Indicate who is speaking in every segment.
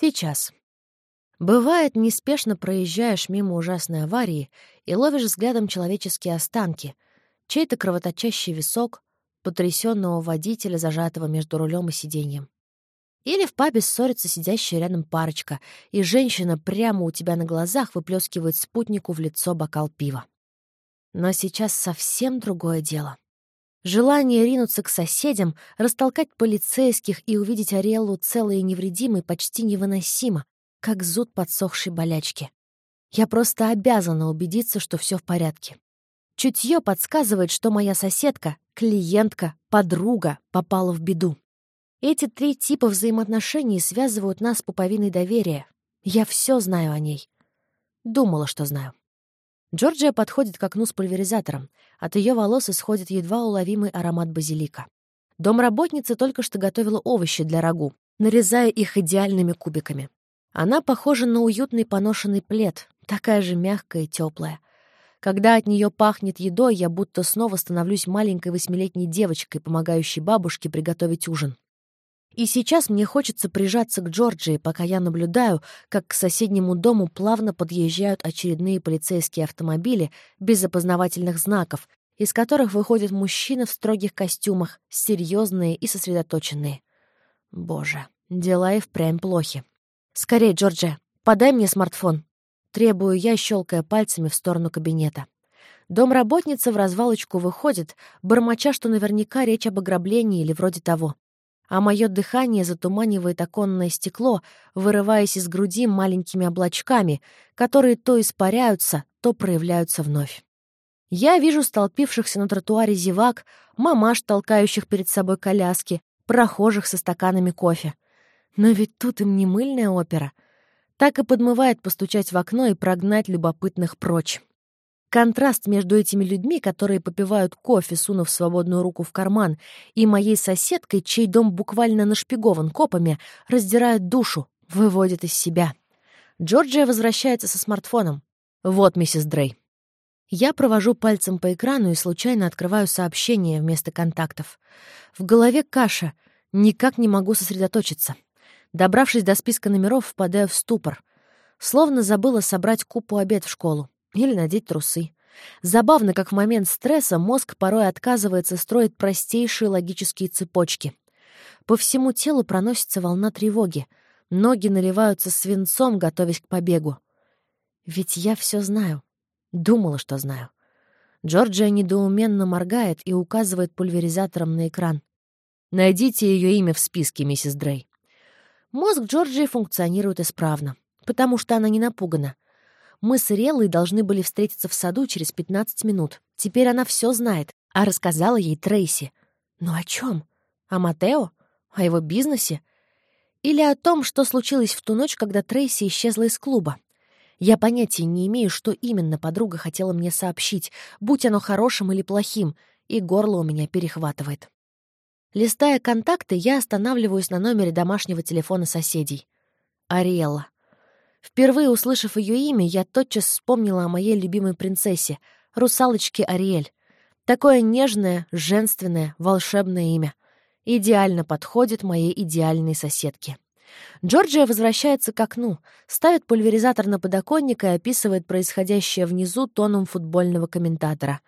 Speaker 1: Сейчас. Бывает, неспешно проезжаешь мимо ужасной аварии и ловишь взглядом человеческие останки, чей-то кровоточащий висок, потрясенного водителя, зажатого между рулем и сиденьем. Или в пабе ссорится сидящая рядом парочка, и женщина прямо у тебя на глазах выплескивает спутнику в лицо бокал пива. Но сейчас совсем другое дело. Желание ринуться к соседям, растолкать полицейских и увидеть Ариэллу целой и невредимой почти невыносимо, как зуд подсохшей болячки. Я просто обязана убедиться, что все в порядке. Чутье подсказывает, что моя соседка, клиентка, подруга попала в беду. Эти три типа взаимоотношений связывают нас с пуповиной доверия. Я все знаю о ней. Думала, что знаю. Джорджия подходит к окну с пульверизатором. От ее волос исходит едва уловимый аромат базилика. Домработница только что готовила овощи для рагу, нарезая их идеальными кубиками. Она похожа на уютный поношенный плед, такая же мягкая и теплая. Когда от нее пахнет едой, я будто снова становлюсь маленькой восьмилетней девочкой, помогающей бабушке приготовить ужин. И сейчас мне хочется прижаться к Джорджии, пока я наблюдаю, как к соседнему дому плавно подъезжают очередные полицейские автомобили без опознавательных знаков, из которых выходят мужчины в строгих костюмах, серьезные и сосредоточенные. Боже, дела и впрямь плохи. «Скорей, Джорджия, подай мне смартфон!» Требую я, щелкая пальцами в сторону кабинета. Домработница в развалочку выходит, бормоча, что наверняка речь об ограблении или вроде того а мое дыхание затуманивает оконное стекло, вырываясь из груди маленькими облачками, которые то испаряются, то проявляются вновь. Я вижу столпившихся на тротуаре зевак, мамаш, толкающих перед собой коляски, прохожих со стаканами кофе. Но ведь тут им не мыльная опера. Так и подмывает постучать в окно и прогнать любопытных прочь. Контраст между этими людьми, которые попивают кофе, сунув свободную руку в карман, и моей соседкой, чей дом буквально нашпигован копами, раздирает душу, выводит из себя. Джорджия возвращается со смартфоном. «Вот, миссис Дрей». Я провожу пальцем по экрану и случайно открываю сообщение вместо контактов. В голове каша. Никак не могу сосредоточиться. Добравшись до списка номеров, впадаю в ступор. Словно забыла собрать купу обед в школу. Или надеть трусы. Забавно, как в момент стресса мозг порой отказывается строить простейшие логические цепочки. По всему телу проносится волна тревоги. Ноги наливаются свинцом, готовясь к побегу. Ведь я все знаю. Думала, что знаю. Джорджия недоуменно моргает и указывает пульверизатором на экран. «Найдите ее имя в списке, миссис Дрей». Мозг Джорджии функционирует исправно, потому что она не напугана. Мы с Реллой должны были встретиться в саду через 15 минут. Теперь она все знает, а рассказала ей Трейси. Но о чем? О Матео? О его бизнесе? Или о том, что случилось в ту ночь, когда Трейси исчезла из клуба? Я понятия не имею, что именно подруга хотела мне сообщить, будь оно хорошим или плохим, и горло у меня перехватывает. Листая контакты, я останавливаюсь на номере домашнего телефона соседей. Ариэлла. Впервые услышав ее имя, я тотчас вспомнила о моей любимой принцессе, русалочке Ариэль. Такое нежное, женственное, волшебное имя. Идеально подходит моей идеальной соседке. Джорджия возвращается к окну, ставит пульверизатор на подоконник и описывает происходящее внизу тоном футбольного комментатора.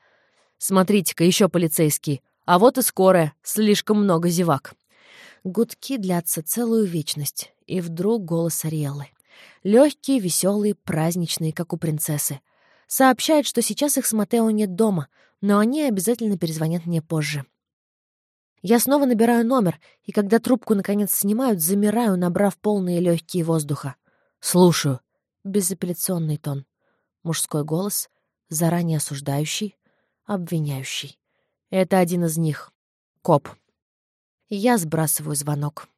Speaker 1: «Смотрите-ка, еще полицейский. А вот и скорая. Слишком много зевак». Гудки длятся целую вечность, и вдруг голос Ариэллы. Легкие, веселые, праздничные, как у принцессы. Сообщают, что сейчас их с Матео нет дома, но они обязательно перезвонят мне позже. Я снова набираю номер, и когда трубку наконец снимают, замираю, набрав полные легкие воздуха. «Слушаю». Безапелляционный тон. Мужской голос, заранее осуждающий, обвиняющий. Это один из них. Коп. Я сбрасываю звонок.